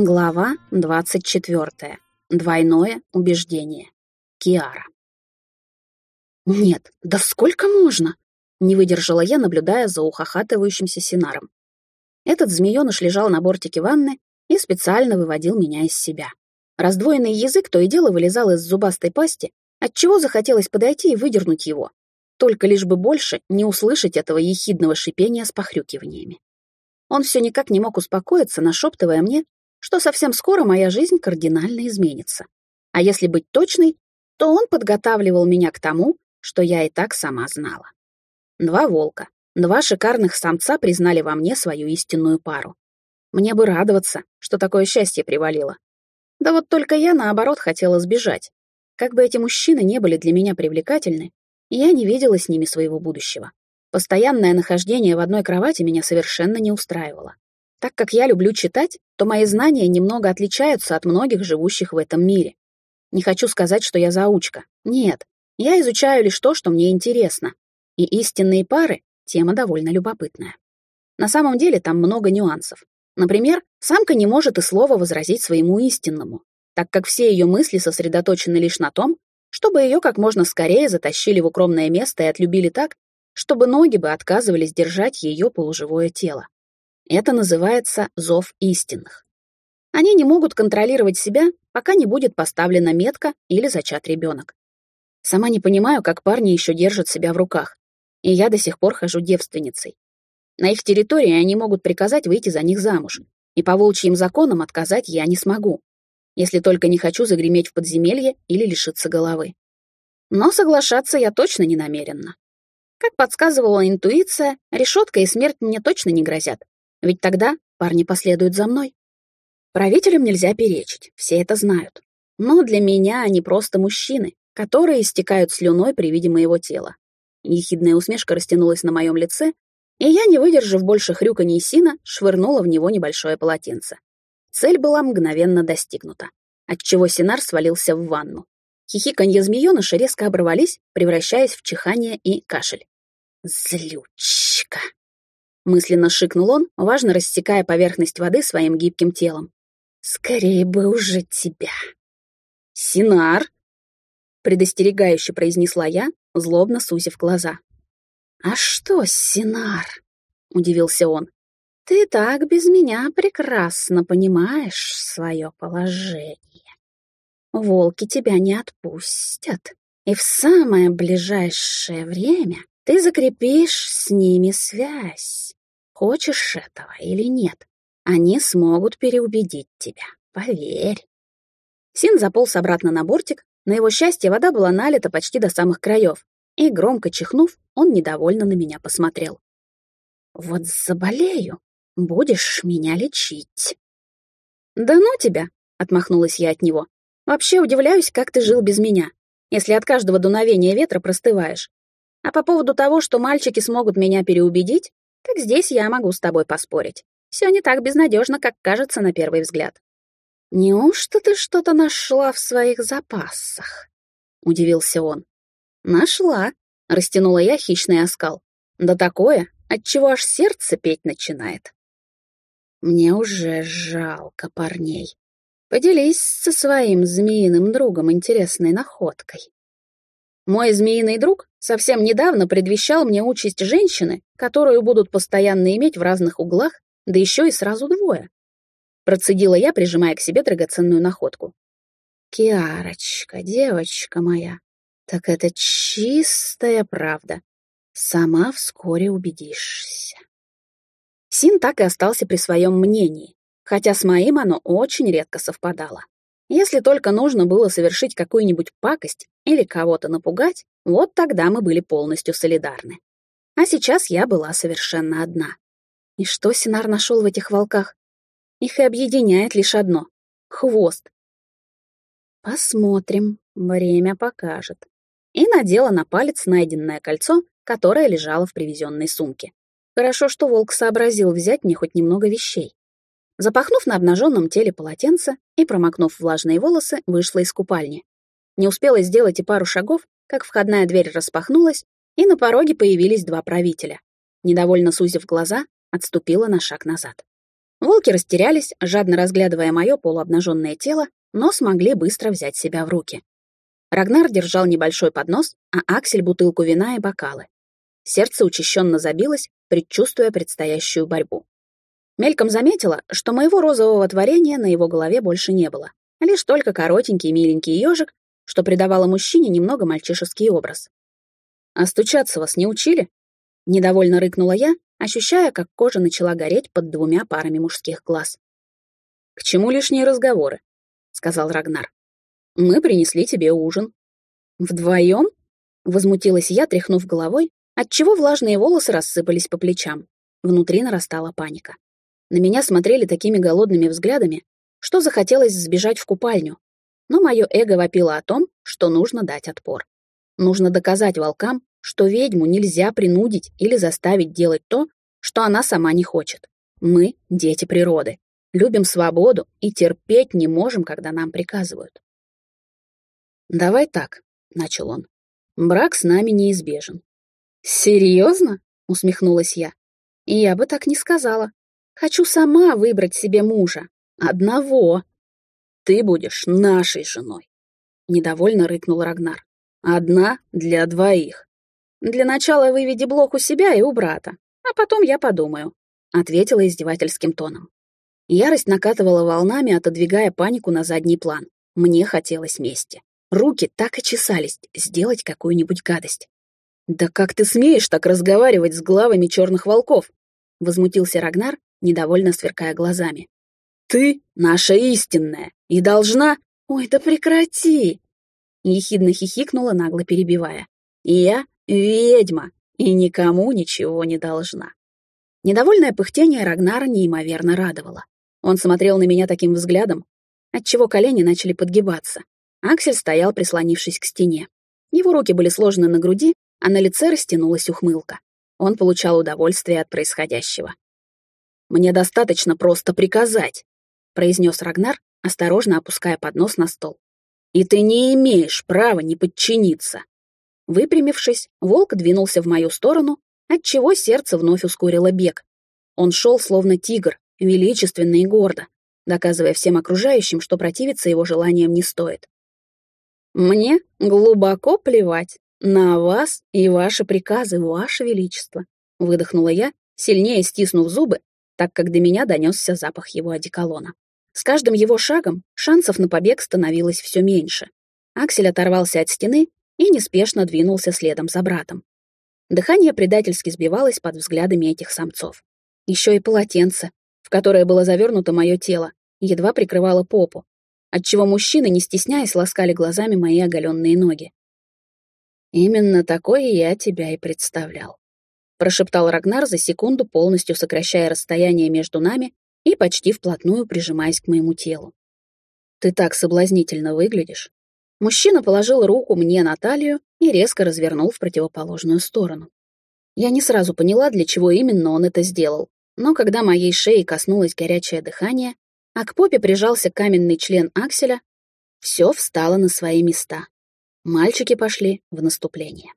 Глава 24. Двойное убеждение. Киара. «Нет, да сколько можно?» — не выдержала я, наблюдая за ухахатывающимся Синаром. Этот змеёныш лежал на бортике ванны и специально выводил меня из себя. Раздвоенный язык то и дело вылезал из зубастой пасти, отчего захотелось подойти и выдернуть его, только лишь бы больше не услышать этого ехидного шипения с похрюкиваниями. Он все никак не мог успокоиться, нашептывая мне, что совсем скоро моя жизнь кардинально изменится. А если быть точной, то он подготавливал меня к тому, что я и так сама знала. Два волка, два шикарных самца признали во мне свою истинную пару. Мне бы радоваться, что такое счастье привалило. Да вот только я, наоборот, хотела сбежать. Как бы эти мужчины не были для меня привлекательны, я не видела с ними своего будущего. Постоянное нахождение в одной кровати меня совершенно не устраивало. Так как я люблю читать, то мои знания немного отличаются от многих живущих в этом мире. Не хочу сказать, что я заучка. Нет, я изучаю лишь то, что мне интересно. И истинные пары — тема довольно любопытная. На самом деле там много нюансов. Например, самка не может и слова возразить своему истинному, так как все ее мысли сосредоточены лишь на том, чтобы ее как можно скорее затащили в укромное место и отлюбили так, чтобы ноги бы отказывались держать ее полуживое тело. Это называется зов истинных. Они не могут контролировать себя, пока не будет поставлена метка или зачат ребенок. Сама не понимаю, как парни еще держат себя в руках, и я до сих пор хожу девственницей. На их территории они могут приказать выйти за них замуж, и по волчьим законам отказать я не смогу, если только не хочу загреметь в подземелье или лишиться головы. Но соглашаться я точно не намерена. Как подсказывала интуиция, решетка и смерть мне точно не грозят, ведь тогда парни последуют за мной. Правителям нельзя перечить, все это знают. Но для меня они просто мужчины, которые истекают слюной при виде моего тела. Ехидная усмешка растянулась на моем лице, и я, не выдержав больше хрюканье сина, швырнула в него небольшое полотенце. Цель была мгновенно достигнута, отчего Синар свалился в ванну. Хихиканье змеёныша резко оборвались, превращаясь в чихание и кашель. «Злючка!» Мысленно шикнул он, важно рассекая поверхность воды своим гибким телом. «Скорее бы уже тебя!» «Синар!» — предостерегающе произнесла я, злобно сузив глаза. «А что, Синар?» — удивился он. «Ты так без меня прекрасно понимаешь свое положение. Волки тебя не отпустят, и в самое ближайшее время ты закрепишь с ними связь. Хочешь этого или нет, они смогут переубедить тебя, поверь. Син заполз обратно на бортик, на его счастье вода была налита почти до самых краев, и, громко чихнув, он недовольно на меня посмотрел. «Вот заболею, будешь меня лечить». «Да ну тебя!» — отмахнулась я от него. «Вообще удивляюсь, как ты жил без меня, если от каждого дуновения ветра простываешь. А по поводу того, что мальчики смогут меня переубедить, так здесь я могу с тобой поспорить. Все не так безнадежно, как кажется на первый взгляд. «Неужто ты что-то нашла в своих запасах?» — удивился он. «Нашла», — растянула я хищный оскал. «Да такое, отчего аж сердце петь начинает». «Мне уже жалко парней. Поделись со своим змеиным другом интересной находкой». Мой змеиный друг совсем недавно предвещал мне участь женщины, которую будут постоянно иметь в разных углах, да еще и сразу двое. Процедила я, прижимая к себе драгоценную находку. «Киарочка, девочка моя, так это чистая правда. Сама вскоре убедишься». Син так и остался при своем мнении, хотя с моим оно очень редко совпадало. Если только нужно было совершить какую-нибудь пакость или кого-то напугать, вот тогда мы были полностью солидарны. А сейчас я была совершенно одна. И что Синар нашел в этих волках? Их и объединяет лишь одно — хвост. Посмотрим, время покажет. И надела на палец найденное кольцо, которое лежало в привезенной сумке. Хорошо, что волк сообразил взять мне хоть немного вещей. Запахнув на обнаженном теле полотенце и промокнув влажные волосы, вышла из купальни. Не успела сделать и пару шагов, как входная дверь распахнулась, и на пороге появились два правителя. Недовольно сузив глаза, отступила на шаг назад. Волки растерялись, жадно разглядывая мое полуобнаженное тело, но смогли быстро взять себя в руки. Рагнар держал небольшой поднос, а Аксель — бутылку вина и бокалы. Сердце учащенно забилось, предчувствуя предстоящую борьбу. Мельком заметила, что моего розового творения на его голове больше не было, лишь только коротенький миленький ежик, что придавало мужчине немного мальчишеский образ. «А стучаться вас не учили?» Недовольно рыкнула я, ощущая, как кожа начала гореть под двумя парами мужских глаз. «К чему лишние разговоры?» — сказал Рагнар. «Мы принесли тебе ужин». «Вдвоем?» — возмутилась я, тряхнув головой, отчего влажные волосы рассыпались по плечам. Внутри нарастала паника. На меня смотрели такими голодными взглядами, что захотелось сбежать в купальню. Но мое эго вопило о том, что нужно дать отпор. Нужно доказать волкам, что ведьму нельзя принудить или заставить делать то, что она сама не хочет. Мы — дети природы, любим свободу и терпеть не можем, когда нам приказывают. «Давай так», — начал он. «Брак с нами неизбежен. «Серьезно?» — усмехнулась я. «Я бы так не сказала. Хочу сама выбрать себе мужа. Одного. Ты будешь нашей женой», — недовольно рыкнул Рагнар. «Одна для двоих. Для начала выведи блок у себя и у брата, а потом я подумаю», — ответила издевательским тоном. Ярость накатывала волнами, отодвигая панику на задний план. Мне хотелось мести. Руки так и чесались сделать какую-нибудь гадость. «Да как ты смеешь так разговаривать с главами черных волков?» — возмутился Рагнар, недовольно сверкая глазами. «Ты наша истинная и должна...» «Ой, да прекрати!» Ехидно хихикнула, нагло перебивая. «Я ведьма и никому ничего не должна». Недовольное пыхтение Рагнара неимоверно радовало. Он смотрел на меня таким взглядом, отчего колени начали подгибаться. Аксель стоял, прислонившись к стене. Его руки были сложены на груди, а на лице растянулась ухмылка. Он получал удовольствие от происходящего. «Мне достаточно просто приказать», — произнес Рагнар, осторожно опуская поднос на стол. «И ты не имеешь права не подчиниться». Выпрямившись, волк двинулся в мою сторону, отчего сердце вновь ускорило бег. Он шел словно тигр, величественно и гордо, доказывая всем окружающим, что противиться его желаниям не стоит. «Мне глубоко плевать», «На вас и ваши приказы, ваше величество», — выдохнула я, сильнее стиснув зубы, так как до меня донесся запах его одеколона. С каждым его шагом шансов на побег становилось все меньше. Аксель оторвался от стены и неспешно двинулся следом за братом. Дыхание предательски сбивалось под взглядами этих самцов. Еще и полотенце, в которое было завернуто мое тело, едва прикрывало попу, отчего мужчины, не стесняясь, ласкали глазами мои оголенные ноги. «Именно такое я тебя и представлял», — прошептал Рагнар за секунду, полностью сокращая расстояние между нами и почти вплотную прижимаясь к моему телу. «Ты так соблазнительно выглядишь». Мужчина положил руку мне на талию и резко развернул в противоположную сторону. Я не сразу поняла, для чего именно он это сделал, но когда моей шеи коснулось горячее дыхание, а к попе прижался каменный член Акселя, все встало на свои места. Мальчики пошли в наступление.